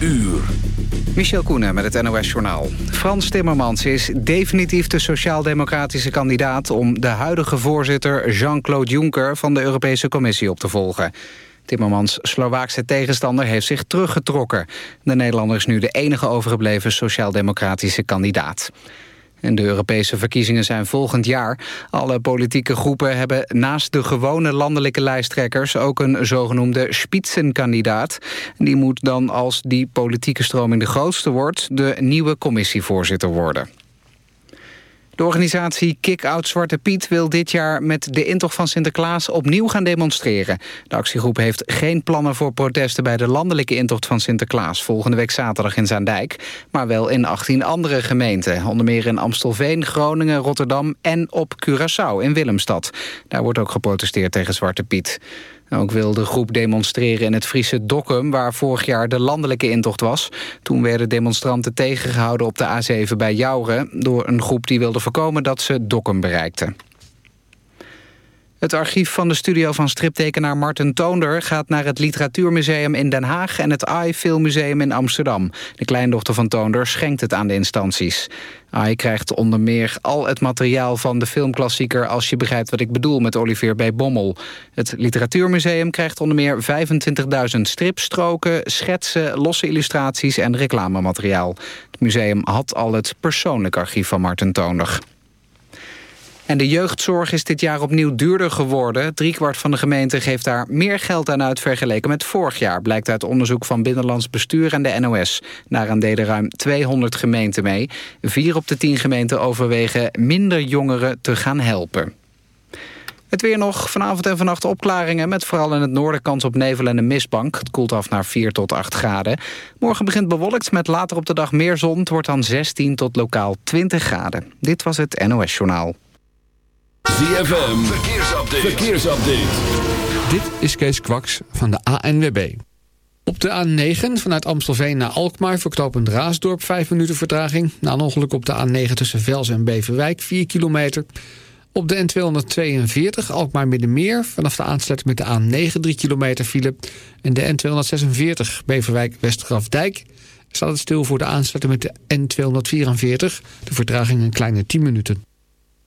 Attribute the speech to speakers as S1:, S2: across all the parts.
S1: uur.
S2: Michel Koenen met het NOS-journaal. Frans Timmermans is definitief de sociaal-democratische kandidaat... om de huidige voorzitter Jean-Claude Juncker van de Europese Commissie op te volgen. Timmermans Slovaakse tegenstander heeft zich teruggetrokken. De Nederlander is nu de enige overgebleven sociaal-democratische kandidaat. En de Europese verkiezingen zijn volgend jaar. Alle politieke groepen hebben naast de gewone landelijke lijsttrekkers... ook een zogenoemde spitsenkandidaat. Die moet dan, als die politieke stroming de grootste wordt... de nieuwe commissievoorzitter worden. De organisatie Kick-Out Zwarte Piet wil dit jaar met de intocht van Sinterklaas opnieuw gaan demonstreren. De actiegroep heeft geen plannen voor protesten bij de landelijke intocht van Sinterklaas volgende week zaterdag in Zaandijk, maar wel in 18 andere gemeenten. Onder meer in Amstelveen, Groningen, Rotterdam en op Curaçao in Willemstad. Daar wordt ook geprotesteerd tegen Zwarte Piet. Ook wil de groep demonstreren in het Friese Dokkum... waar vorig jaar de landelijke intocht was. Toen werden demonstranten tegengehouden op de A7 bij Jouren... door een groep die wilde voorkomen dat ze Dokkum bereikten. Het archief van de studio van striptekenaar Martin Toonder... gaat naar het Literatuurmuseum in Den Haag... en het AI Filmmuseum in Amsterdam. De kleindochter van Toonder schenkt het aan de instanties. AI krijgt onder meer al het materiaal van de filmklassieker... Als je begrijpt wat ik bedoel met Olivier B. Bommel. Het Literatuurmuseum krijgt onder meer 25.000 stripstroken... schetsen, losse illustraties en reclamemateriaal. Het museum had al het persoonlijk archief van Martin Toonder. En de jeugdzorg is dit jaar opnieuw duurder geworden. Driekwart van de gemeente geeft daar meer geld aan uit vergeleken met vorig jaar... blijkt uit onderzoek van Binnenlands Bestuur en de NOS. Daaraan deden ruim 200 gemeenten mee. Vier op de tien gemeenten overwegen minder jongeren te gaan helpen. Het weer nog. Vanavond en vannacht opklaringen... met vooral in het noorden kans op nevel en een mistbank. Het koelt af naar 4 tot 8 graden. Morgen begint bewolkt met later op de dag meer zon. Het wordt dan 16 tot lokaal 20 graden. Dit was het NOS Journaal.
S1: ZFM, verkeersupdate. verkeersupdate.
S3: Dit is Kees Kwaks van de ANWB. Op de A9 vanuit Amstelveen naar Alkmaar verknopend Raasdorp 5 minuten vertraging. Na een ongeluk op de A9 tussen Vels en Beverwijk 4 kilometer. Op de N242 Alkmaar Middenmeer vanaf de aansluiting met de A9 3 kilometer file. En de N246 Beverwijk Westgrafdijk staat het stil voor de aansluiting met de N244. De vertraging een kleine 10 minuten.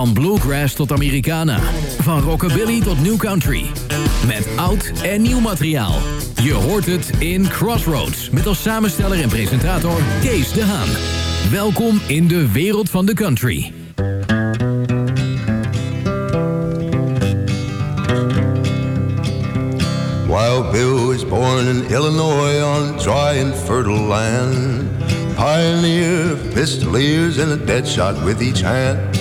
S4: Van bluegrass tot Americana. Van rockabilly tot new country. Met oud en nieuw materiaal. Je hoort het in Crossroads. Met als samensteller en presentator Kees de Haan. Welkom in de wereld van de country.
S5: Wild Bill was born in Illinois on dry and fertile land. Pioneer, pistoliers, and a dead shot with each hand.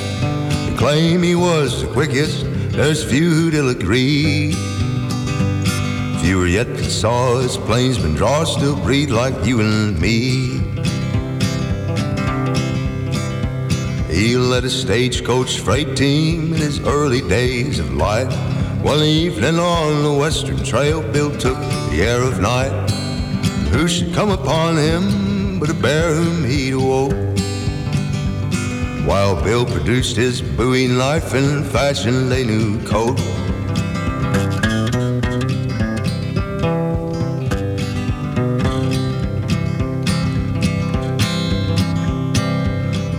S5: Claim he was the quickest, there's few who'll agree. Fewer yet that saw his plainsman draw still breathe like you and me. He led a stagecoach freight team in his early days of life. One evening on the western trail, Bill took the air of night. Who should come upon him but a bear whom he'd awoke? While Bill produced his bowie knife and fashioned a new coat.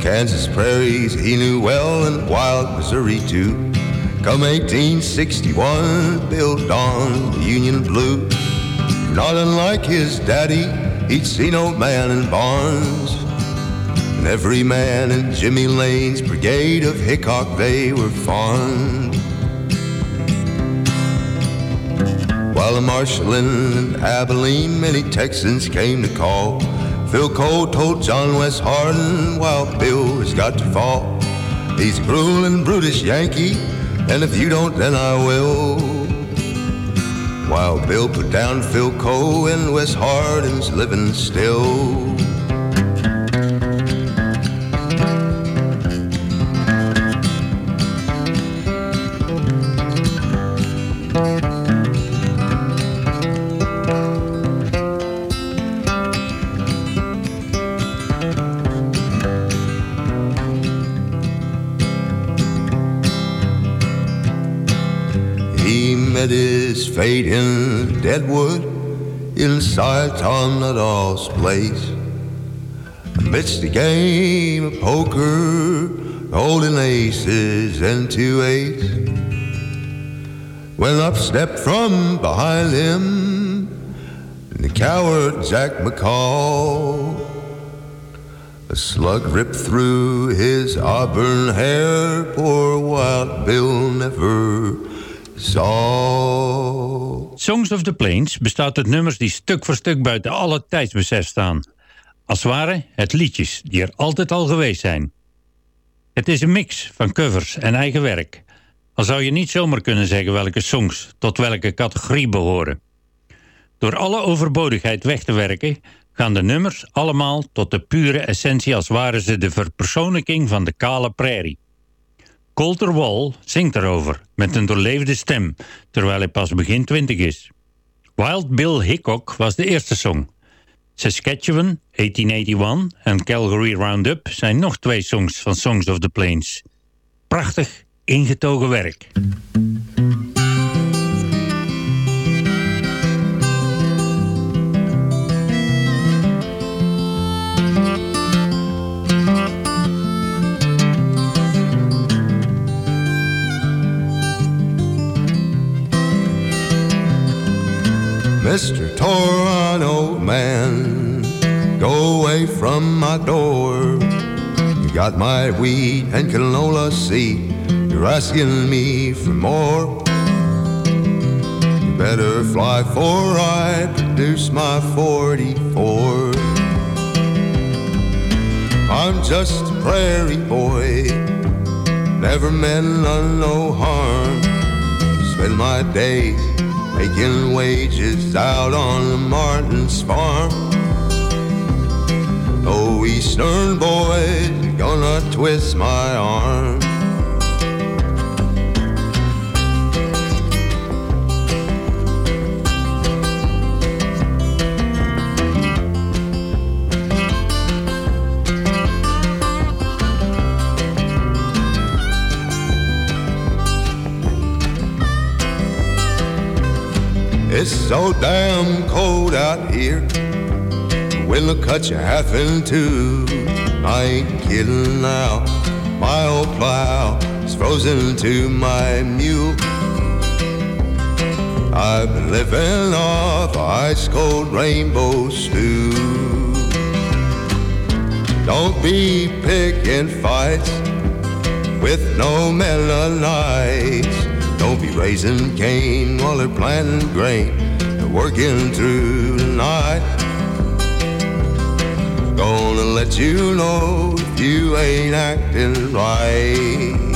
S5: Kansas prairies he knew well and wild Missouri too. Come 1861, Bill donned the Union blue. Not unlike his daddy, he'd seen old man in barns and every man in Jimmy Lane's brigade of Hickok they were fond. While the marshalin and Abilene, many Texans came to call. Phil Coe told John Wes Hardin, while Bill has got to fall. He's a cruel and brutish Yankee, and if you don't, then I will. While Bill put down Phil Coe and Wes Hardin's living still. Inside Tom Nuttall's place. Amidst the game of poker, holding aces and two eights. When up stepped from behind him the coward Jack McCall. A slug ripped through his auburn hair, poor Wild Bill never saw.
S6: Songs of the Plains bestaat uit nummers die stuk voor stuk buiten alle tijdsbesef staan. Als ware het liedjes die er altijd al geweest zijn. Het is een mix van covers en eigen werk. Al zou je niet zomaar kunnen zeggen welke songs tot welke categorie behoren. Door alle overbodigheid weg te werken gaan de nummers allemaal tot de pure essentie als waren ze de verpersoonlijking van de kale prairie. Colter Wall zingt erover met een doorleefde stem, terwijl hij pas begin twintig is. Wild Bill Hickok was de eerste song. Saskatchewan, 1881 en Calgary Roundup zijn nog twee songs van Songs of the Plains. Prachtig, ingetogen werk.
S5: Mr. Toronto man, go away from my door. You got my wheat and canola seed. You're asking me for more. You better fly for I produce my 44. I'm just a prairie boy, never meant none no harm. Spend my days making wages out on the Martin's farm. No eastern boys gonna twist my arm. It's so damn cold out here. Will cut you half in two. I ain't kidding now. My old plow is frozen to my mule. I've been living off ice cold rainbow stew. Don't be picking fights with no Mennonites. Don't be raising cane while they're planting grain and working through the night. Gonna let you know if you ain't acting right.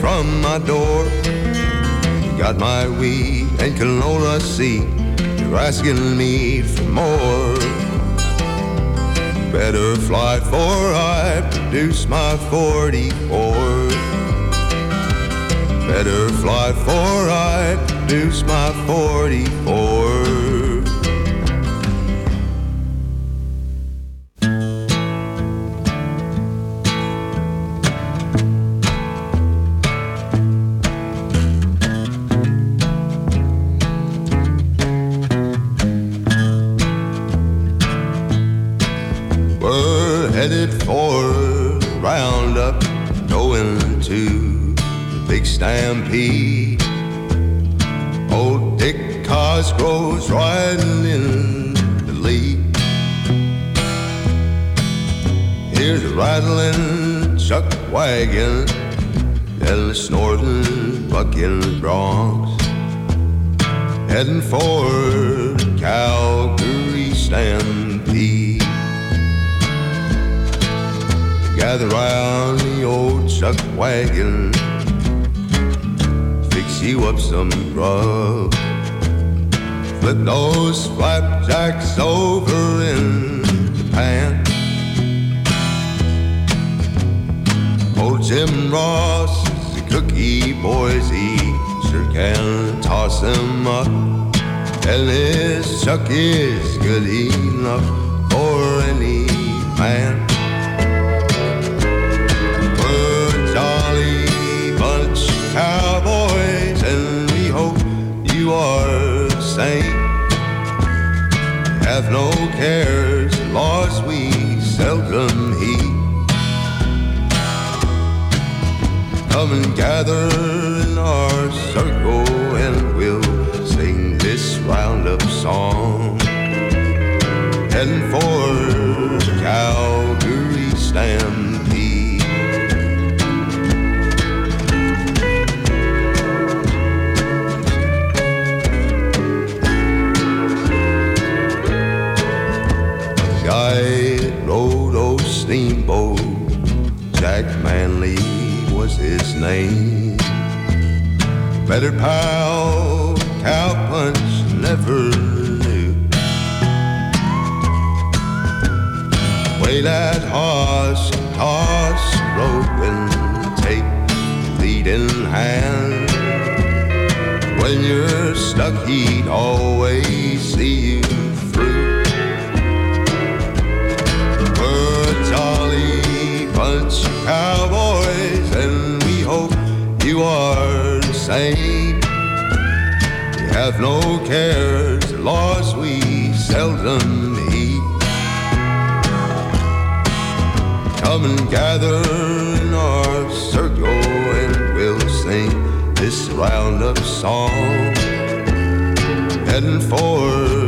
S5: From my door. You got my wheat and canola seed. You're asking me for more. Better fly for I produce my 44. Better fly for I produce my 44. Ross is a cookie boys he sure can toss him up. And his chuck is good enough for any man. We're a jolly bunch cowboys, and we hope you are the same. Have no cares, Come and gather in our circle, and we'll sing this roundup song. Name. Better pal, cowpunch never knew. Way that horse, toss rope and take lead in hand. When you're stuck, he'd always see you same. We have no cares, laws we seldom meet. Come and gather in our circle, and we'll sing this roundup song. Heading for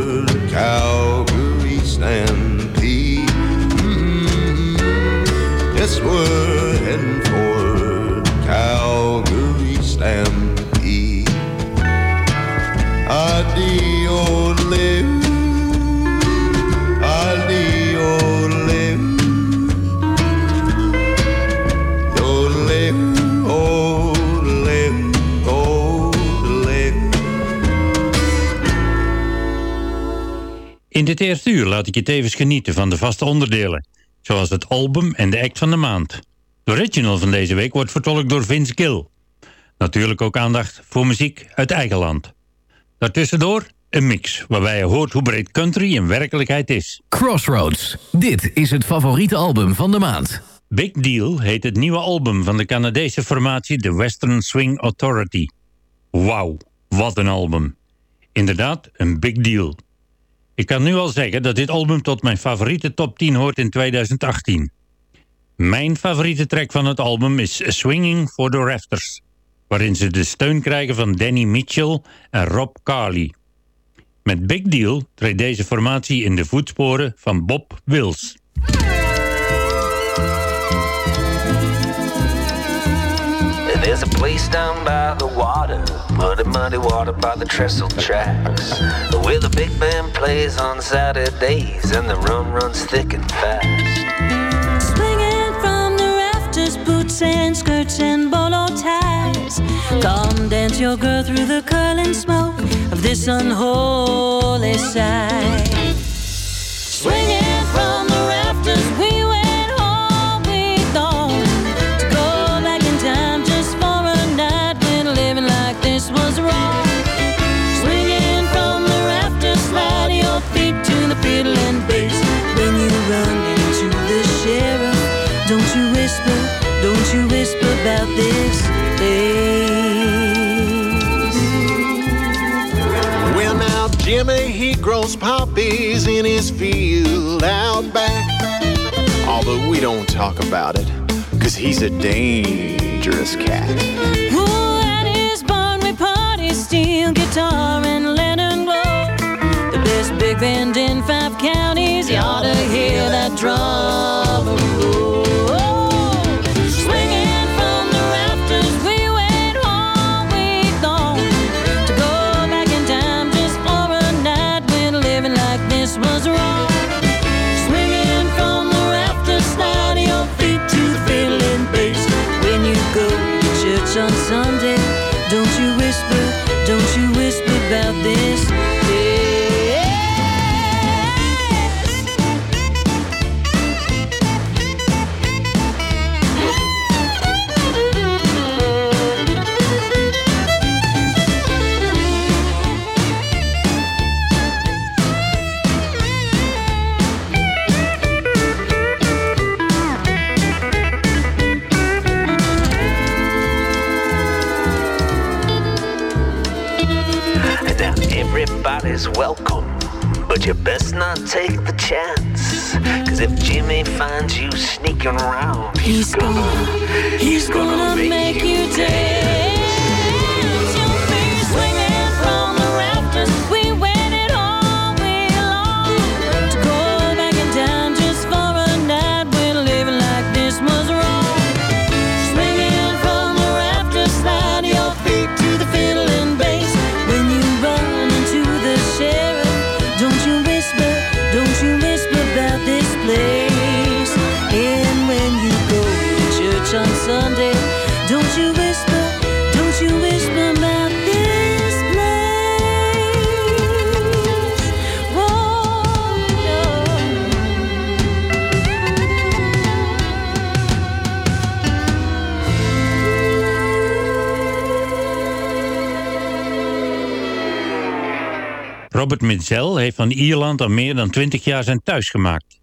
S6: dit eerste uur laat ik je tevens genieten van de vaste onderdelen, zoals het album en de act van de maand. De original van deze week wordt vertolkt door Vince Gill. Natuurlijk ook aandacht voor muziek uit eigen land. Daartussendoor een mix, waarbij je hoort hoe breed country in werkelijkheid is.
S4: Crossroads. Dit is het favoriete album van de maand.
S6: Big Deal heet het nieuwe album van de Canadese formatie The Western Swing Authority. Wauw, wat een album. Inderdaad, een big deal. Ik kan nu al zeggen dat dit album tot mijn favoriete top 10 hoort in 2018. Mijn favoriete track van het album is Swinging for the Rafters, waarin ze de steun krijgen van Danny Mitchell en Rob Carley. Met Big Deal treedt deze formatie in de voetsporen van Bob Wills.
S7: There's a place down by the water, muddy, muddy water by the trestle tracks, where the big band plays on Saturdays and the rum runs thick and fast.
S8: Swinging from the rafters, boots and skirts and bolo ties. Come dance your girl through the curling smoke of this unholy sight. Swinging
S9: Jimmy, he grows poppies in his field out back. Although we don't talk about it, cause he's a dangerous cat.
S10: Ooh, at his barn we party, steel guitar and lantern glow. The best big band in five counties, you ought to hear that drum
S7: everybody's welcome, but you best not take the chance. Cause if Jimmy finds you sneaking around, he's, gonna, he's gonna, make, you dance.
S6: Robert Mitchell heeft van Ierland al meer dan 20 jaar zijn thuis gemaakt.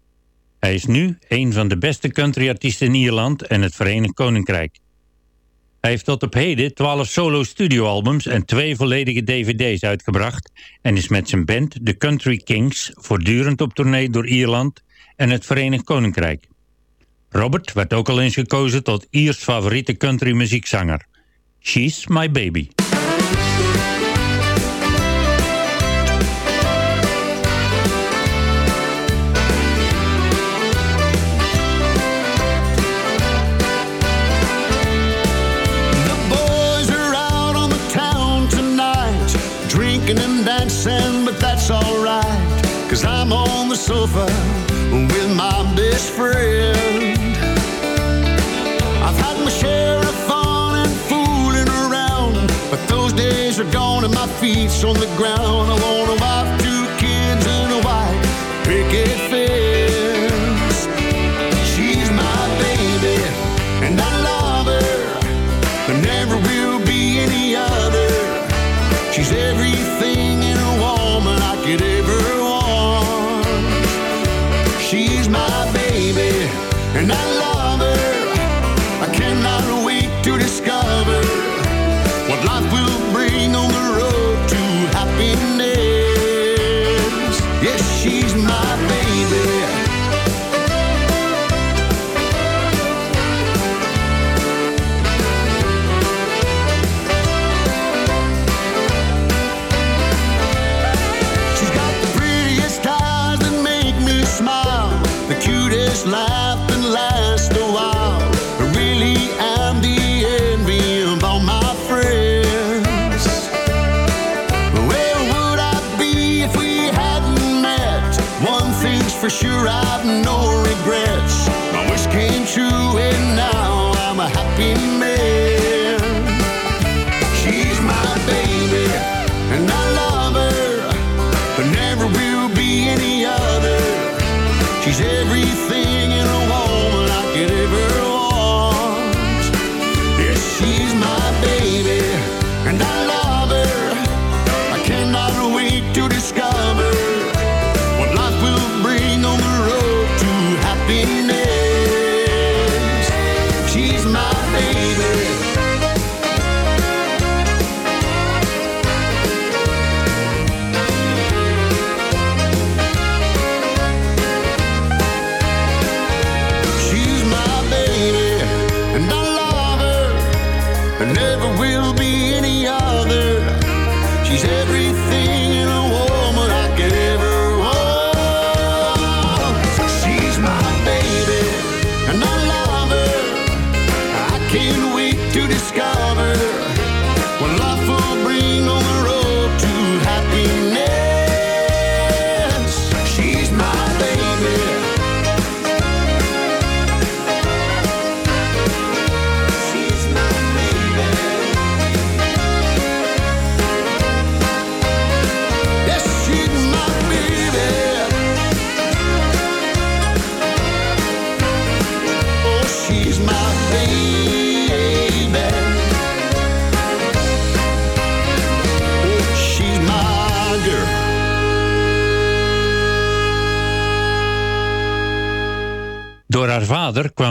S6: Hij is nu een van de beste countryartiesten in Ierland en het Verenigd Koninkrijk. Hij heeft tot op heden 12 solo studioalbums en twee volledige dvd's uitgebracht en is met zijn band The Country Kings voortdurend op tournee door Ierland en het Verenigd Koninkrijk. Robert werd ook al eens gekozen tot Iers favoriete country muziekzanger. She's My Baby.
S11: Cause I'm on the sofa with my best friend. I've had my share of fun and fooling around, but those days are gone and my feet's on the ground. I want a wife, two kids, and a white picket fence. She's my baby, and I love her. There never will be any other. She's everything I'm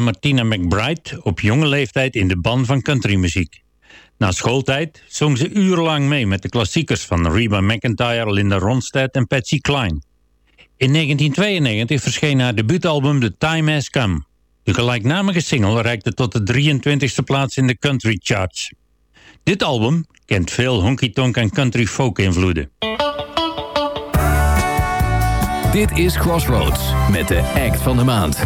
S6: Martina McBride op jonge leeftijd in de ban van countrymuziek. Na schooltijd zong ze urenlang mee met de klassiekers van Reba McEntire, Linda Ronstadt en Patsy Cline. In 1992 verscheen haar debuutalbum The Time Has Come. De gelijknamige single reikte tot de 23e plaats in de country charts. Dit album kent veel honky-tonk en country folk invloeden.
S8: Dit is Crossroads met de act van de maand.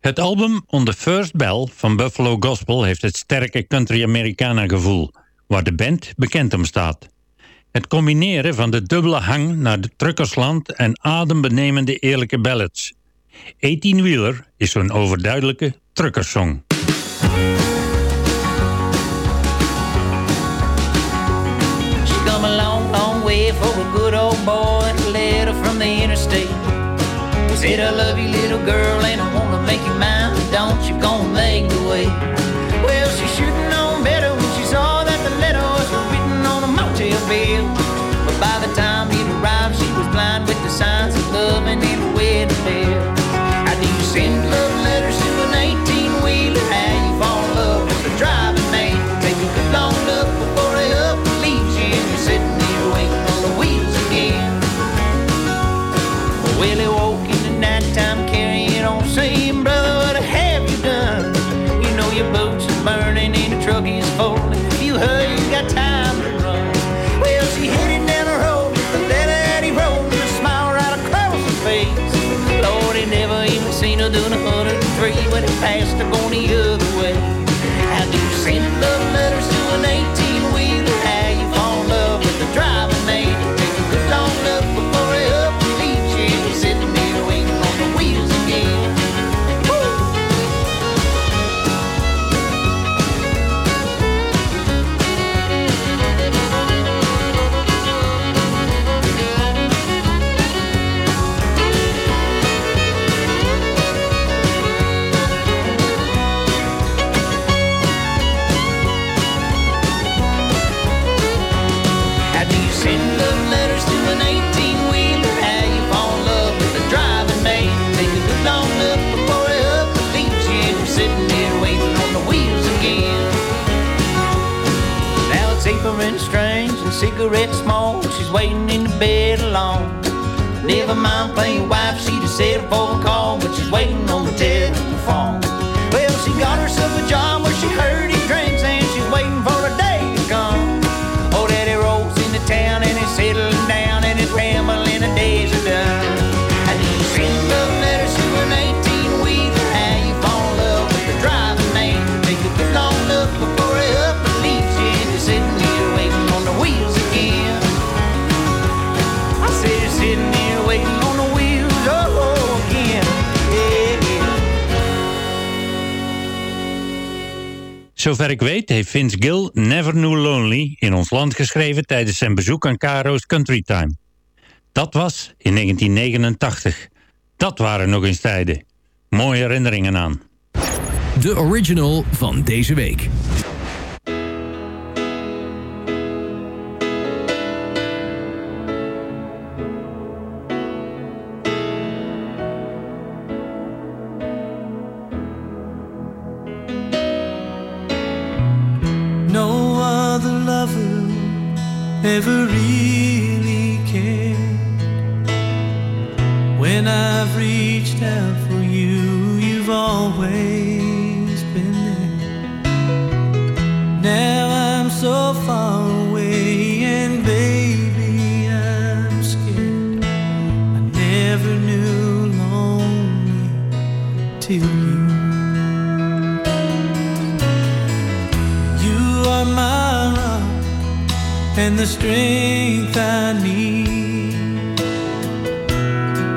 S6: Het album On the First Bell van Buffalo Gospel heeft het sterke country-Americana gevoel, waar de band bekend om staat. Het combineren van de dubbele hang naar de truckersland en adembenemende eerlijke ballads. 18-wheeler is zo'n overduidelijke truckersong.
S12: She come a long, long way a good old boy. From the interstate. Said I love you, little girl, and I make mine. But don't you gonna make the way? Well, she should've known better when she saw that the letter was written on a motel bill. cigarette smoke. She's waiting in the bed alone. Never mind playing wife, she just said for a call, but she's waiting on the telephone. Well, she got herself a job where she heard
S6: Zover ik weet heeft Vince Gill Never Knew Lonely in ons land geschreven tijdens zijn bezoek aan Caro's Country Time. Dat was in 1989. Dat waren nog eens tijden. Mooie herinneringen aan.
S4: De original van deze week.
S13: never really cared. When I've reached out for you, you've always been there. Now I'm so far away, and baby, I'm scared. I never knew lonely till you. and the strength I need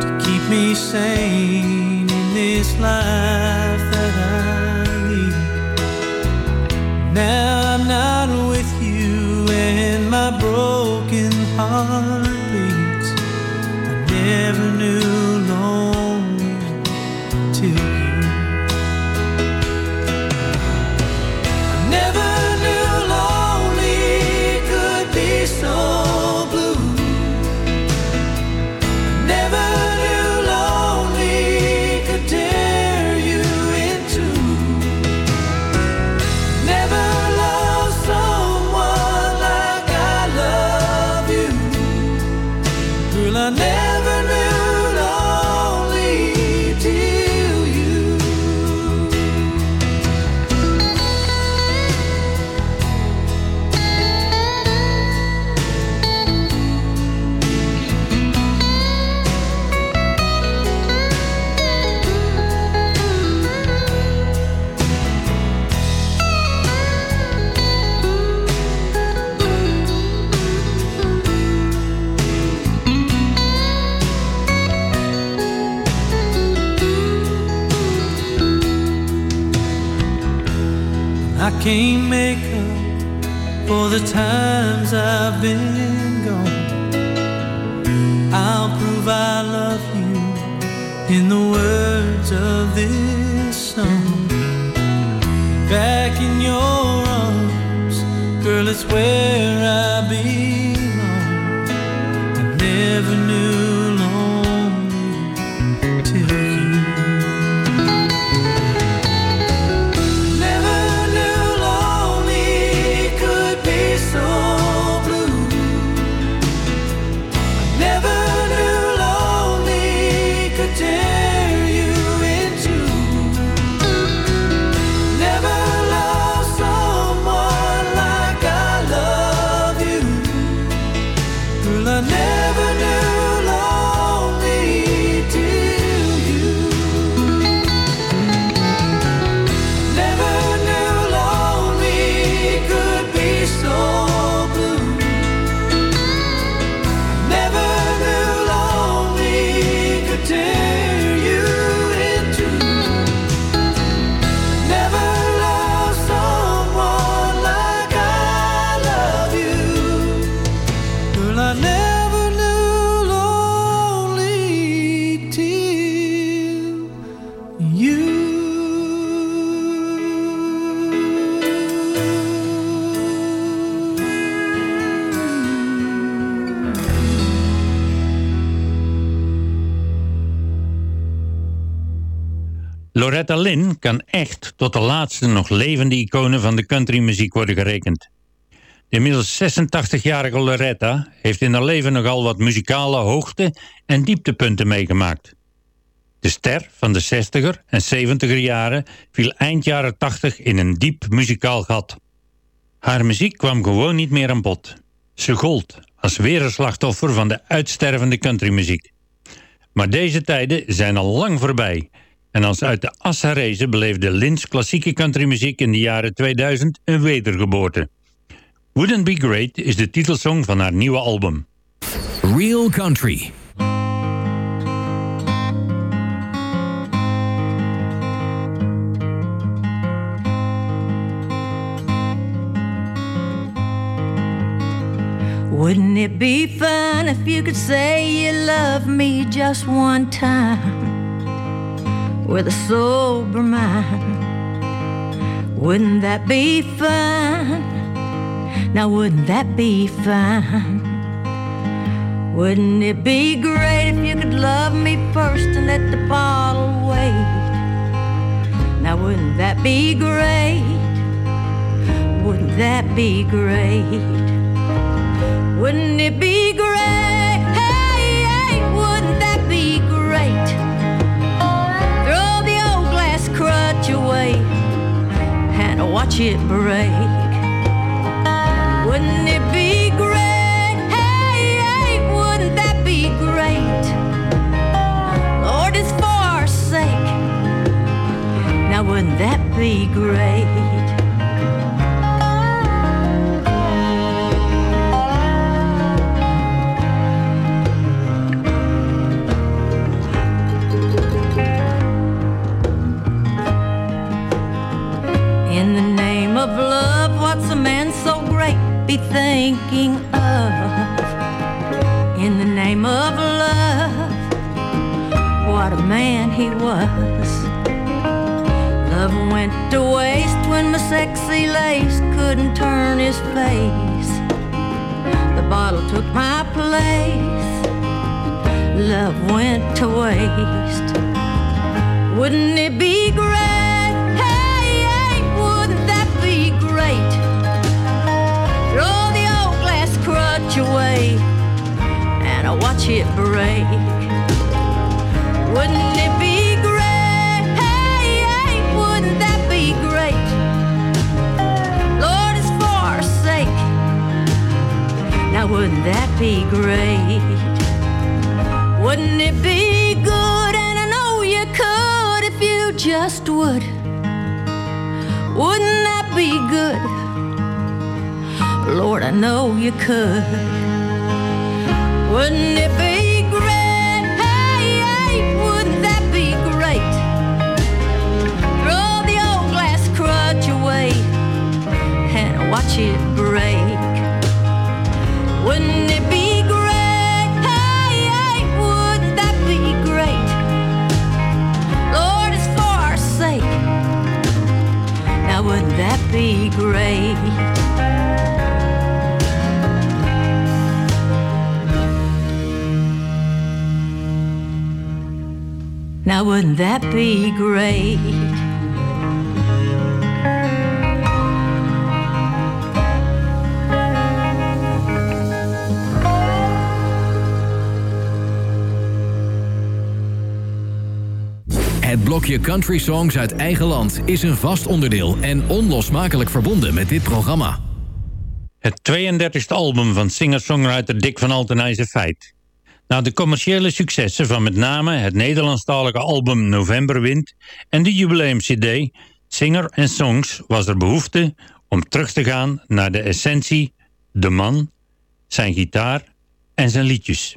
S13: to keep me sane in this life that I lead. Now
S6: came kan echt tot de laatste nog levende icone van de countrymuziek worden gerekend. De inmiddels 86-jarige Loretta heeft in haar leven nogal wat muzikale hoogte- en dieptepunten meegemaakt. De ster van de 60er en 70er jaren viel eind jaren 80 in een diep muzikaal gat. Haar muziek kwam gewoon niet meer aan bod. Ze gold als weerslachtoffer van de uitstervende countrymuziek. Maar deze tijden zijn al lang voorbij. En als uit de as herrezen beleefde Lynch klassieke countrymuziek in de jaren 2000 een wedergeboorte. Wouldn't Be Great is de titelsong van haar nieuwe album.
S4: Real Country.
S8: Wouldn't it be fun if you could say you love me just one time with a sober mind? Wouldn't that be fun? Now, wouldn't that be fun? Wouldn't it be great if you could love me first and let the bottle wait? Now, wouldn't that be great? Wouldn't that be great? Wouldn't it be great? Crutch away and watch it break. Wouldn't it be great? Hey, hey, wouldn't that be great? Lord, it's for our sake. Now, wouldn't that be great? Of love, what's a man so great be thinking of? In the name of love, what a man he was. Love went to waste when my sexy lace couldn't turn his face. The bottle took my place. Love went to waste. Wouldn't it be great? Watch it break. Wouldn't it be great? Wouldn't that be great? Lord, it's for our sake. Now, wouldn't that be great? Wouldn't it be good? And I know you could if you just would. Wouldn't that be good? Lord, I know you could. Wouldn't it be great? Hey, ain't wouldn't that be great? Throw the old glass crutch away and watch it break When it be great hey hey would that be great Lord is for our sake Now would that be great? Now, wouldn't that be great?
S4: Het blokje country songs uit eigen land is een vast onderdeel en onlosmakelijk verbonden met dit programma.
S6: Het 32e album van singer-songwriter Dick van Alten is een feit. Na de commerciële successen van met name het Nederlandstalige album Novemberwind en de jubileum-cd Singer en Songs was er behoefte om terug te gaan naar de essentie, de man, zijn gitaar en zijn liedjes.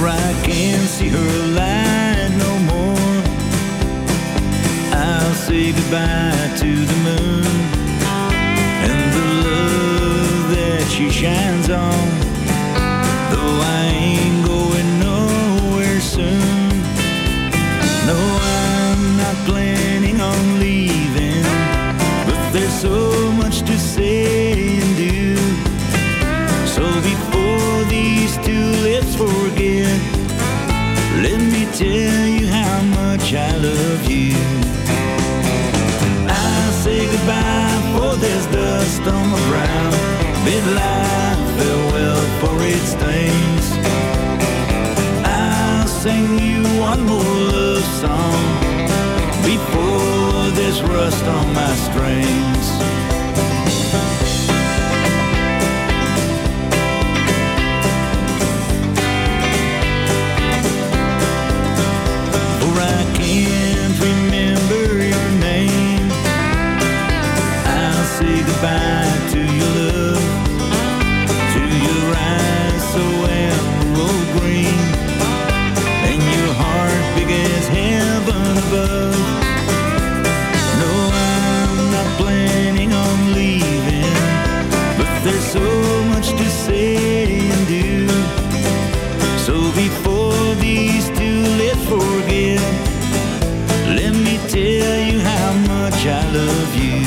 S14: I can't see her light no more. I'll say goodbye to the moon and the love that she shines on. My strings. Let me tell you how much I love you.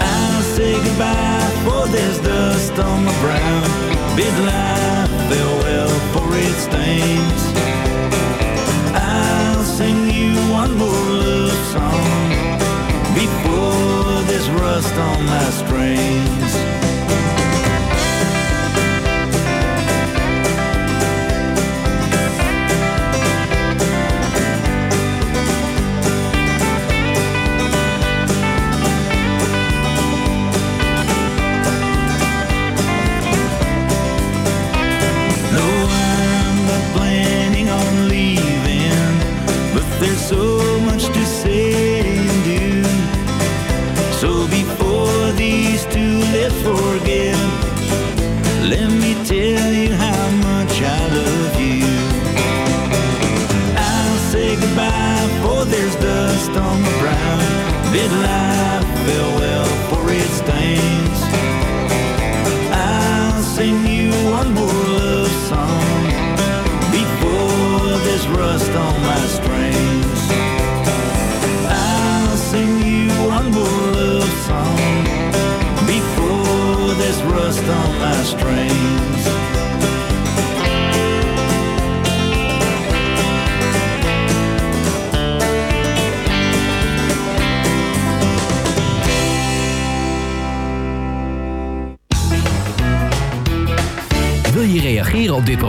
S14: I'll say goodbye for there's dust on my brow. Bid life farewell for its stains. I'll sing you one more love song before this rust on my strings.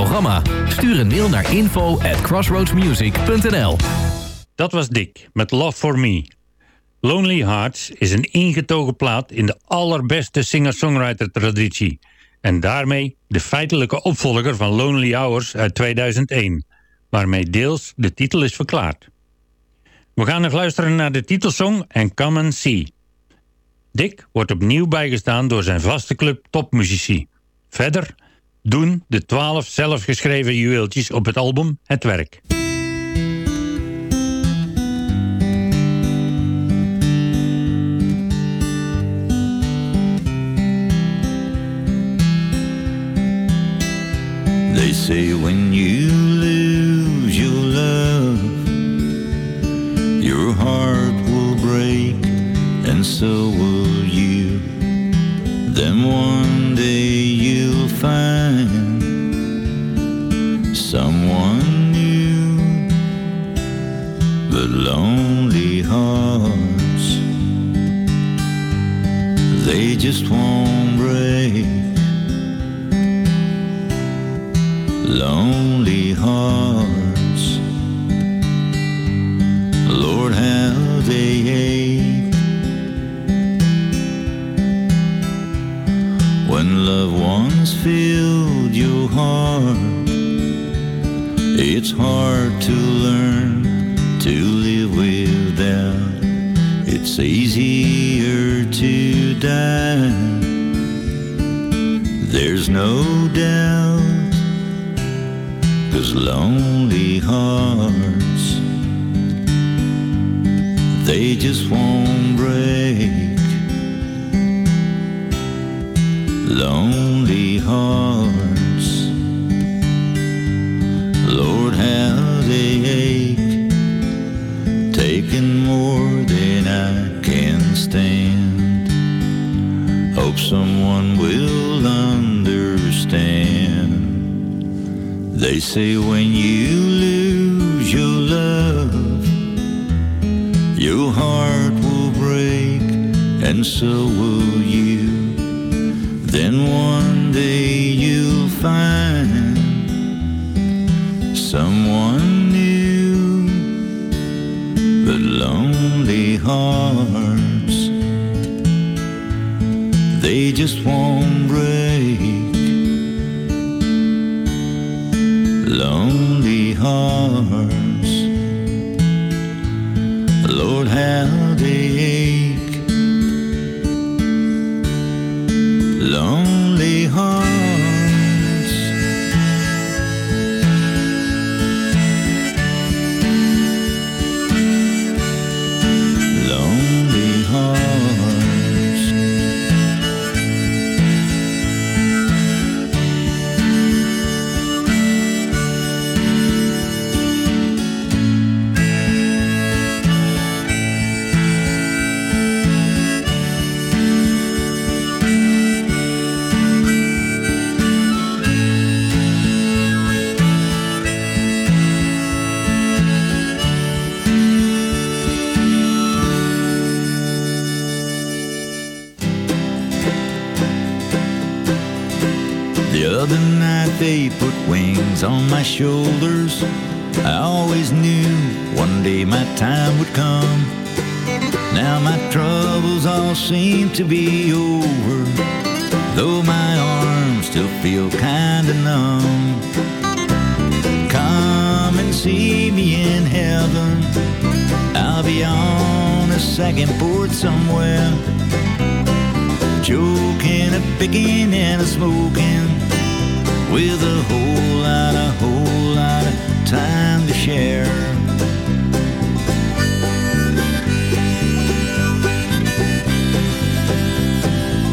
S4: Programma? Stuur een mail naar info at crossroadsmusic.nl
S6: Dat was Dick met Love For Me. Lonely Hearts is een ingetogen plaat in de allerbeste singer-songwriter-traditie. En daarmee de feitelijke opvolger van Lonely Hours uit 2001, waarmee deels de titel is verklaard. We gaan nog luisteren naar de titelsong en Come and See. Dick wordt opnieuw bijgestaan door zijn vaste club topmuzici. Verder doen de twaalf zelfgeschreven juweeltjes op het album het werk.
S14: They say when you lose your love, your heart will break, and so will you. Then one day you'll find lonely hearts, they just won't break lonely hearts. Lord, how they ache when love once filled your heart. It's hard to learn to live without. It's easier to die. There's no doubt. Cause lonely hearts, they just won't break. Lonely hearts, They say when you lose your love, your heart will break, and so will you. Then one day you'll find someone new, but Lonely hearts, they just won't shoulders. I always knew one day my time would come. Now my troubles all seem to be over, though my arms still feel kinda numb. Come and see me in heaven. I'll be on a second port somewhere joking, a picking, and a smoking with a whole lot, of time to share.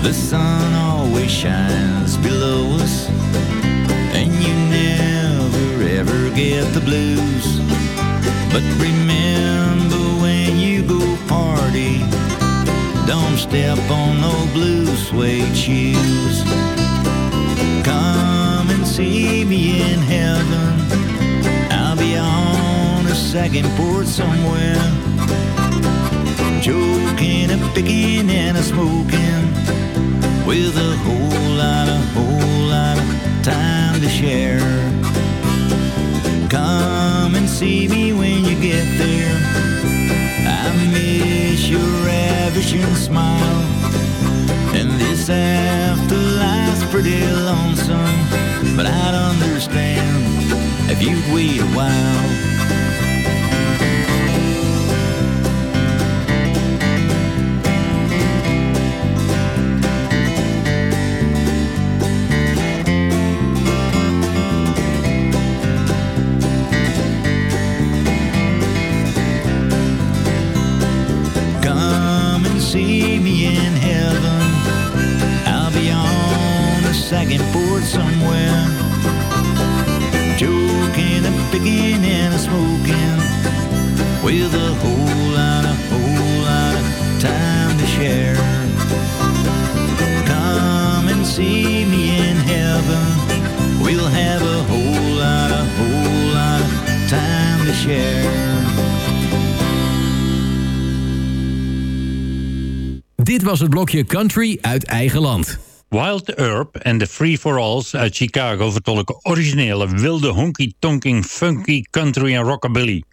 S14: The sun always shines below us, and you never ever get the blues. But remember when you go party, don't step on no blue suede shoes. Come and see me in heaven. Second port somewhere. Joking, a picking, and a smoking. With a whole lot, a whole lot of time to share. Come and see me when you get there. I miss your ravishing smile. And this afterlife's pretty lonesome. But I'd understand if you'd wait a while. With a whole lot, a whole lot of time to share. Come and see me in heaven. We'll have a whole lot, a whole lot of time to share.
S4: Dit was het blokje Country uit eigen land.
S6: Wild Herb en de Free for Alls uit Chicago vertolken originele, wilde, honky-tonking, funky, country en rockabilly.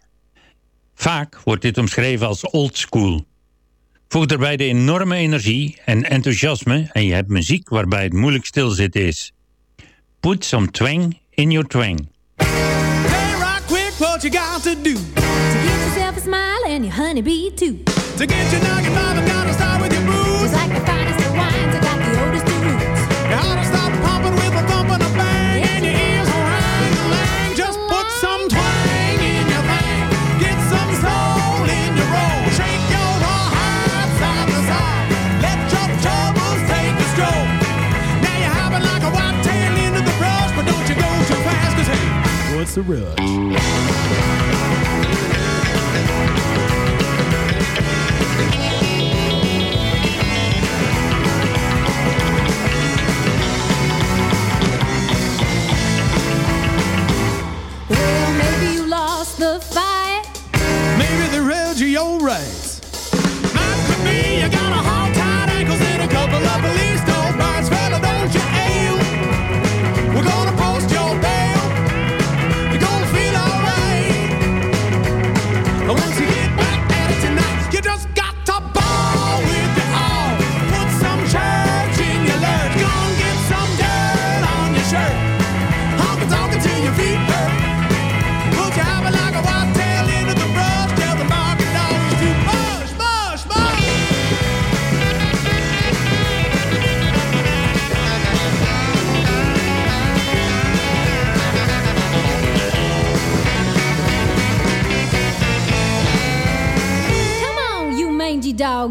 S6: Vaak wordt dit omschreven als old school. Voeg daarbij de enorme energie en enthousiasme en je hebt muziek waarbij het moeilijk stilzitten is. Put some twang in your twang.
S13: Hey, rock quick what you got to do.
S15: To get yourself a smile and your honeybee too.
S13: To get your nugget mama, gotta start with your booze.
S15: Just like the the
S13: rush?
S15: Well, maybe you lost the fight.
S13: Maybe they railed you your rights. Mine could be you got a hog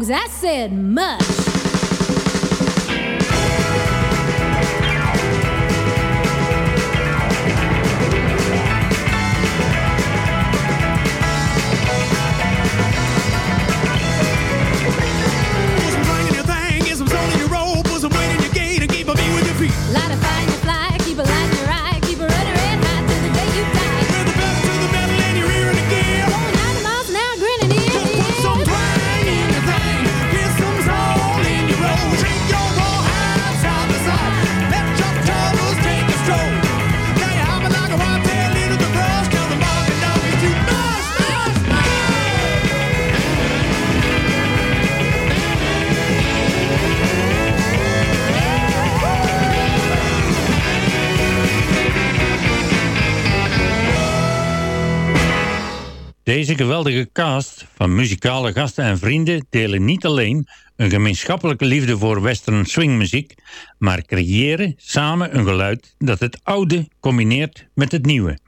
S15: dogs. I said much.
S6: Deze geweldige cast van muzikale gasten en vrienden delen niet alleen een gemeenschappelijke liefde voor western swingmuziek, maar creëren samen een geluid dat het oude combineert met het nieuwe.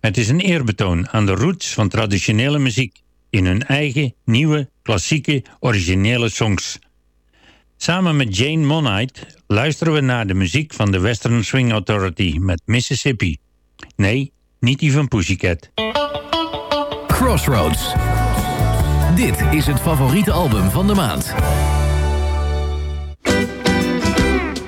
S6: Het is een eerbetoon aan de roots van traditionele muziek in hun eigen, nieuwe, klassieke, originele songs. Samen met Jane Monite luisteren we naar de muziek van de Western Swing Authority met Mississippi. Nee, niet die van Pussycat.
S4: Crossroads. Dit is het favoriete album van de maand.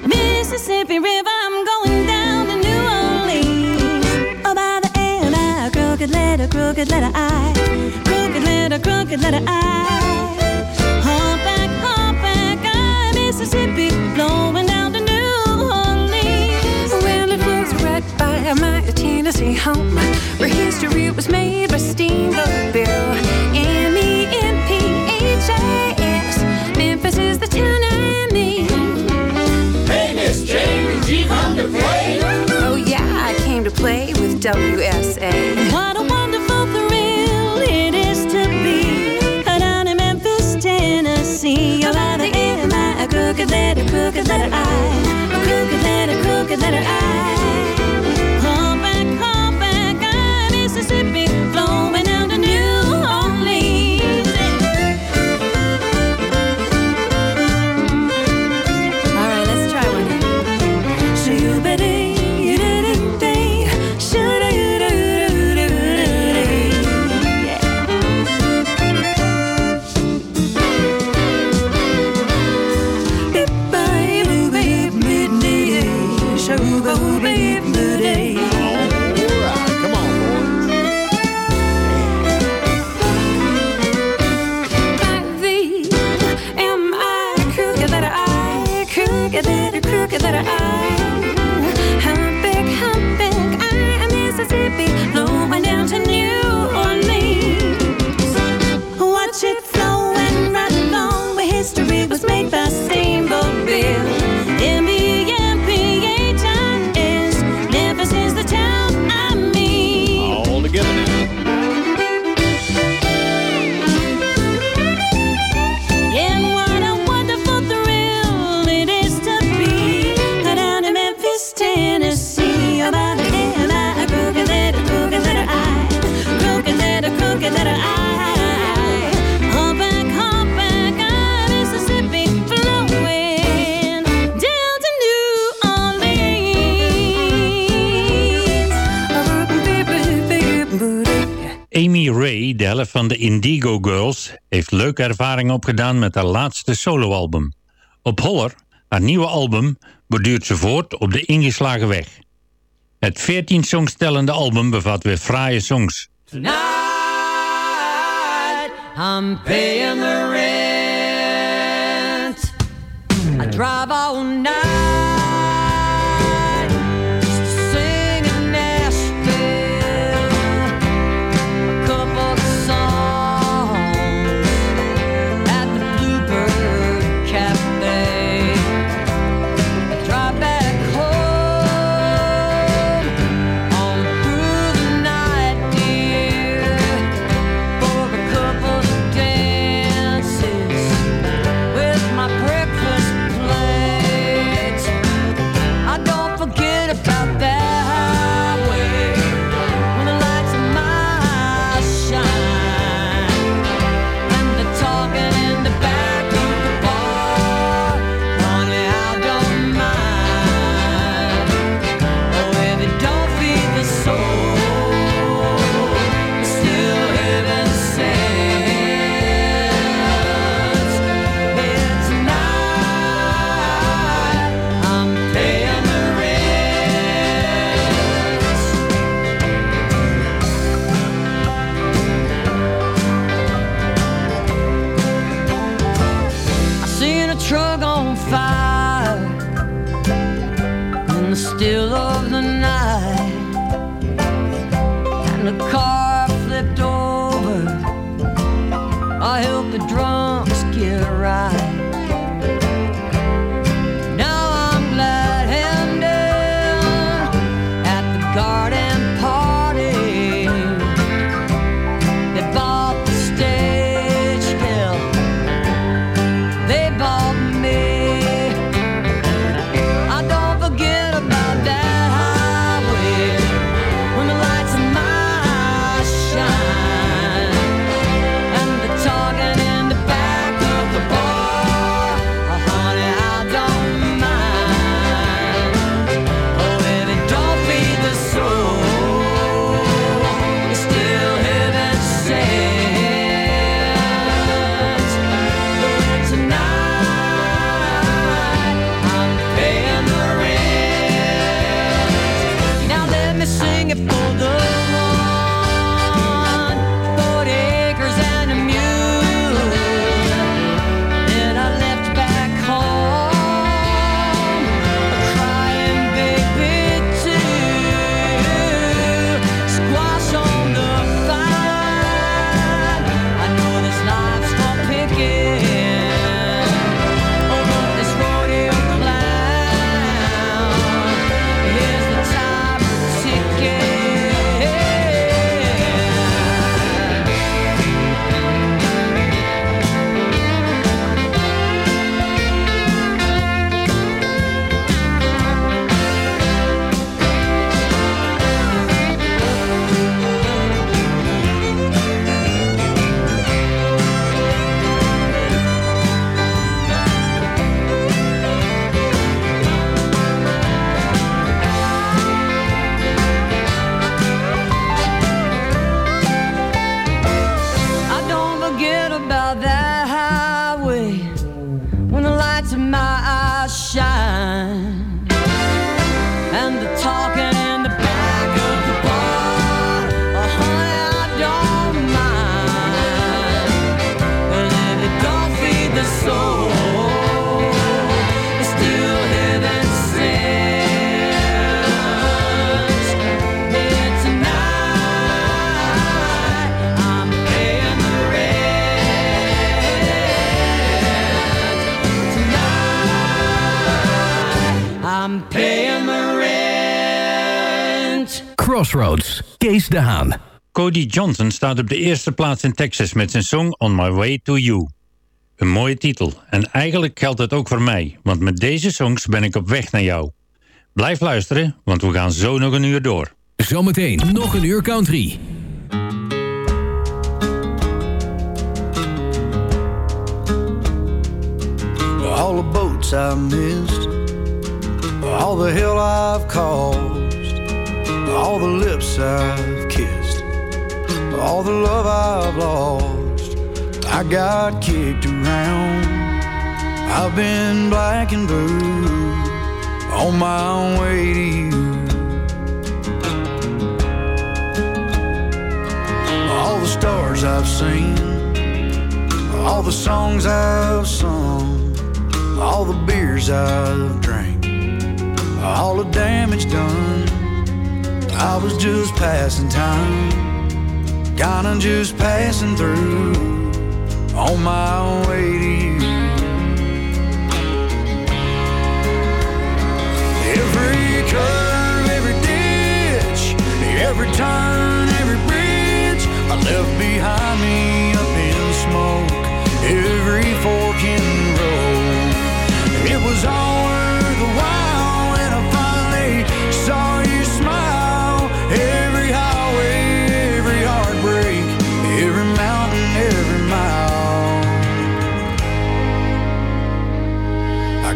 S8: Mississippi River, I'm going down to New Orleans. Oh, by the N-I, crooked letter, crooked letter I. Crooked letter, crooked letter I. Humpback, humpback, I. Mississippi, flowing down to New Orleans.
S10: Well, it was right by my Tennessee home history was made by Steamboat Bill. M-E-M-P-H-A-S. Memphis is the town I mean.
S13: Hey, Miss Jane, did you come to play?
S10: Oh, yeah, I came to play with WSA.
S6: Van de Indigo Girls, heeft leuke ervaringen opgedaan met haar laatste soloalbum. Op Holler, haar nieuwe album, borduurt ze voort op de ingeslagen weg. Het 14 songs tellende album bevat weer fraaie songs.
S12: I'm paying the rent. I drive
S4: Crossroads, Kees de Haan.
S6: Cody Johnson staat op de eerste plaats in Texas met zijn song On My Way To You. Een mooie titel en eigenlijk geldt het ook voor mij, want met deze songs ben ik op weg naar jou. Blijf luisteren, want we gaan zo nog een uur door.
S4: Zometeen nog een uur country.
S13: All the boats I missed, all the hell I've caused, all the lips I've kissed, all the love I've lost. I got kicked around, I've been black and blue on my way to you. All the stars I've seen, all the songs I've sung, all the beers I've drank, all the damage done. I was just passing time, kinda just passing through on my way to you. Every curve, every ditch, every turn, every bridge I left behind me up in smoke.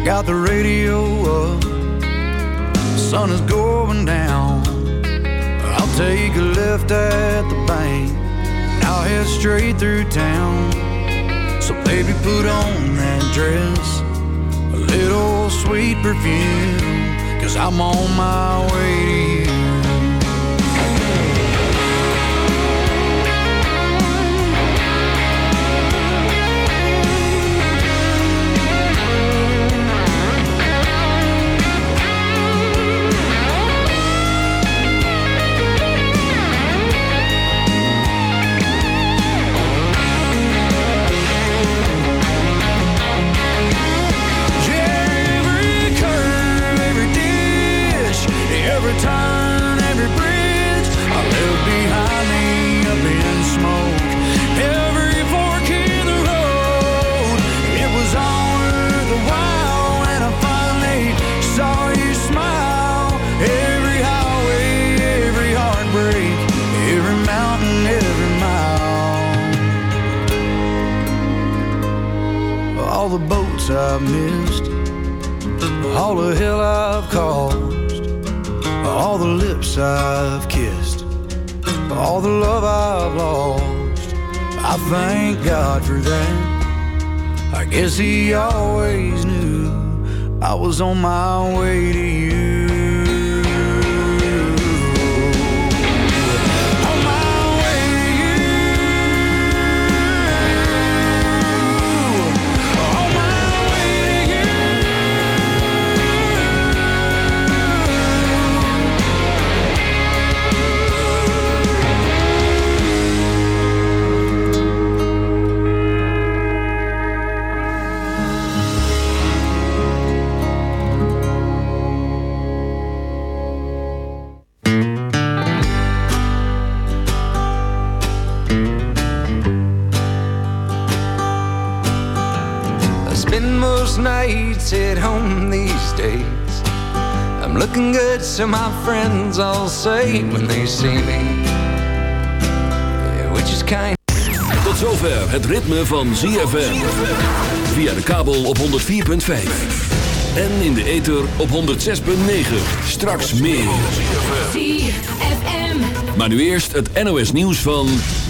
S13: Got the radio up, the sun is going down. I'll take a left at the bank, and I'll head straight through town. So baby, put on that dress, a little sweet perfume, cause I'm on my way to you.
S16: Always knew I was on my way to you.
S17: Looking good, so my friends all say when they see me. Yeah, which is kind
S1: Tot zover het ritme van ZFM. Via de kabel op 104.5. En in de ether op 106.9. Straks meer.
S8: ZFM.
S1: Maar nu eerst het NOS nieuws van...